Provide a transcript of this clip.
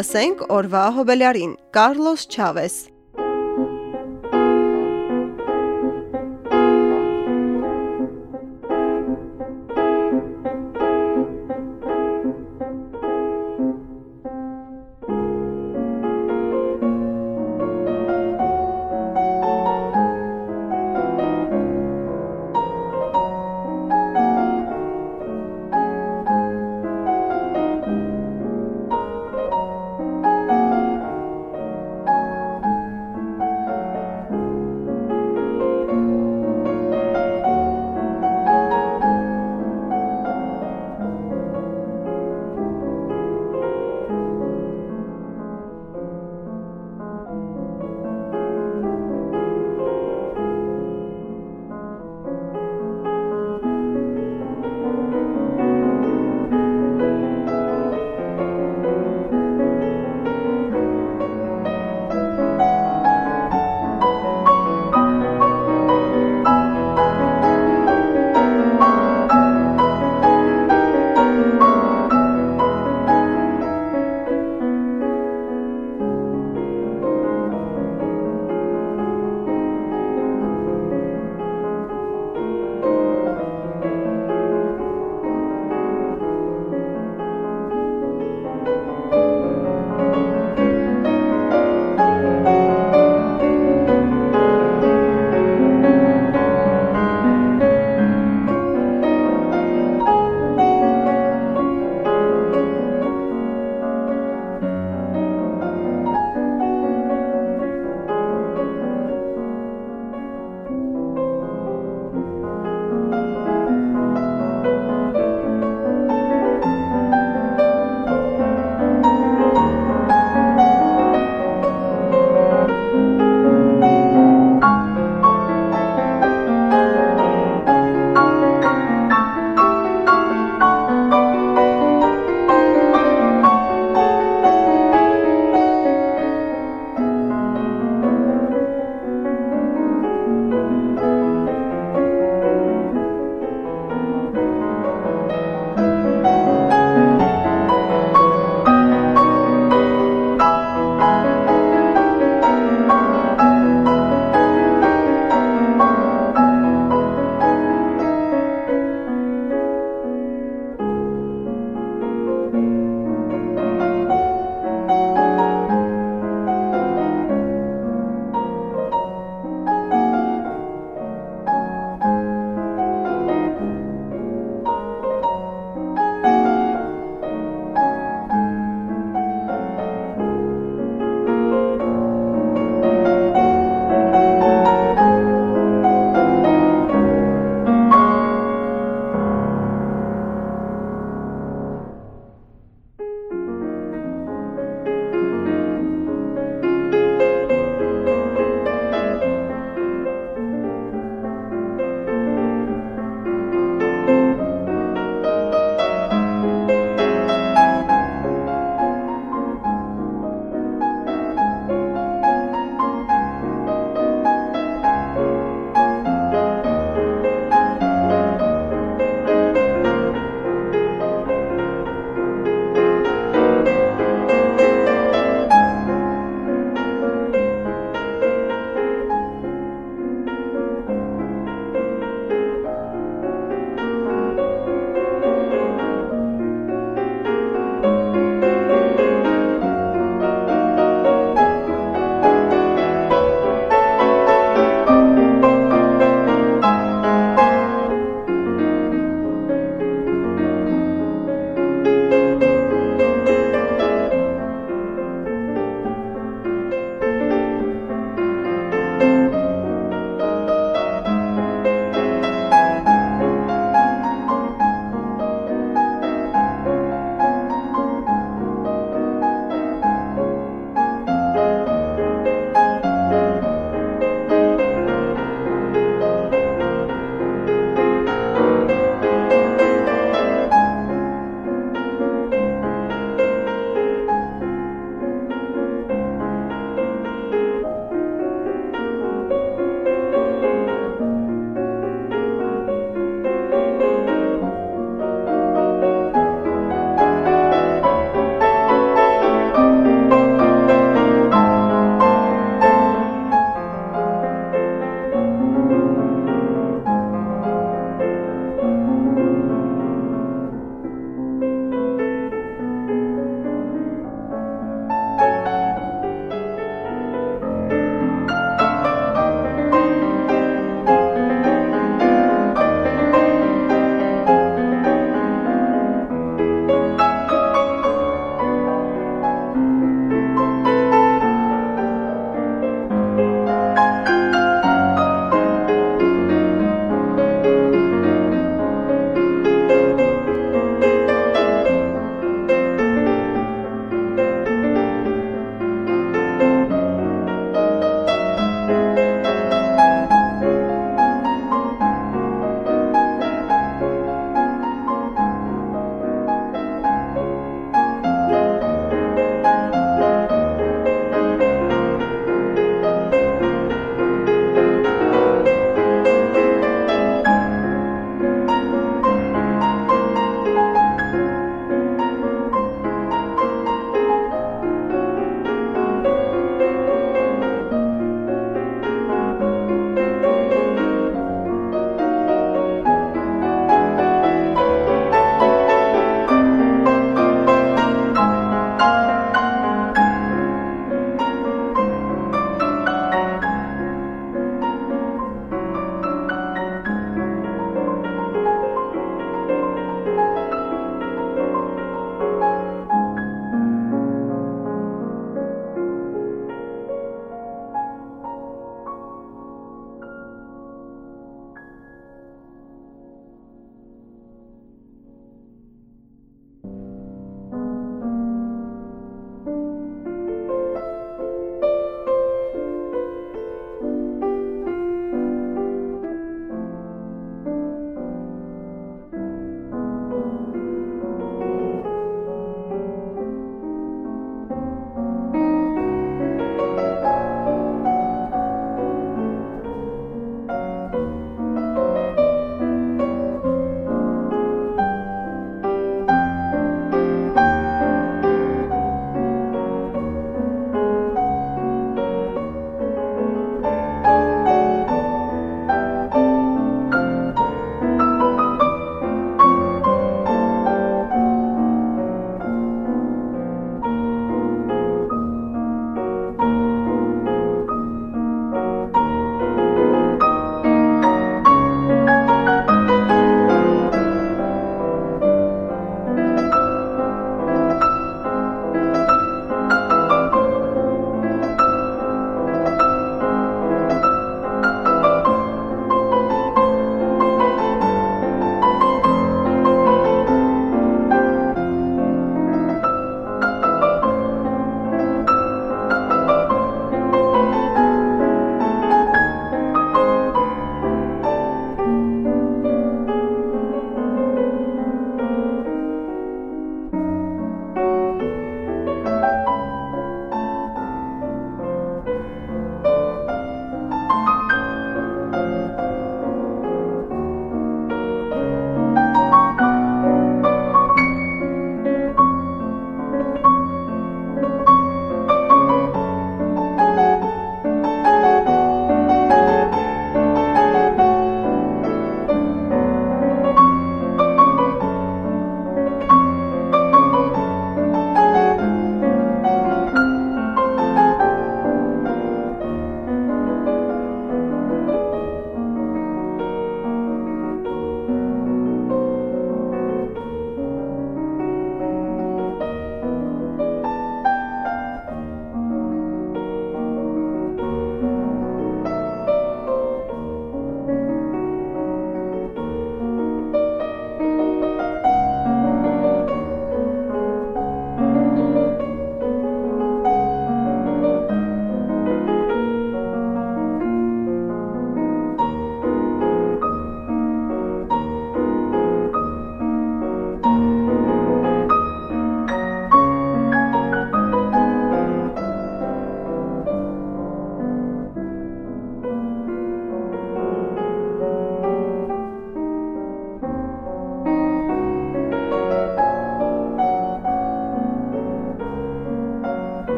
Լսենք օրվա հոբելյարին՝ Կարլոս Չավես։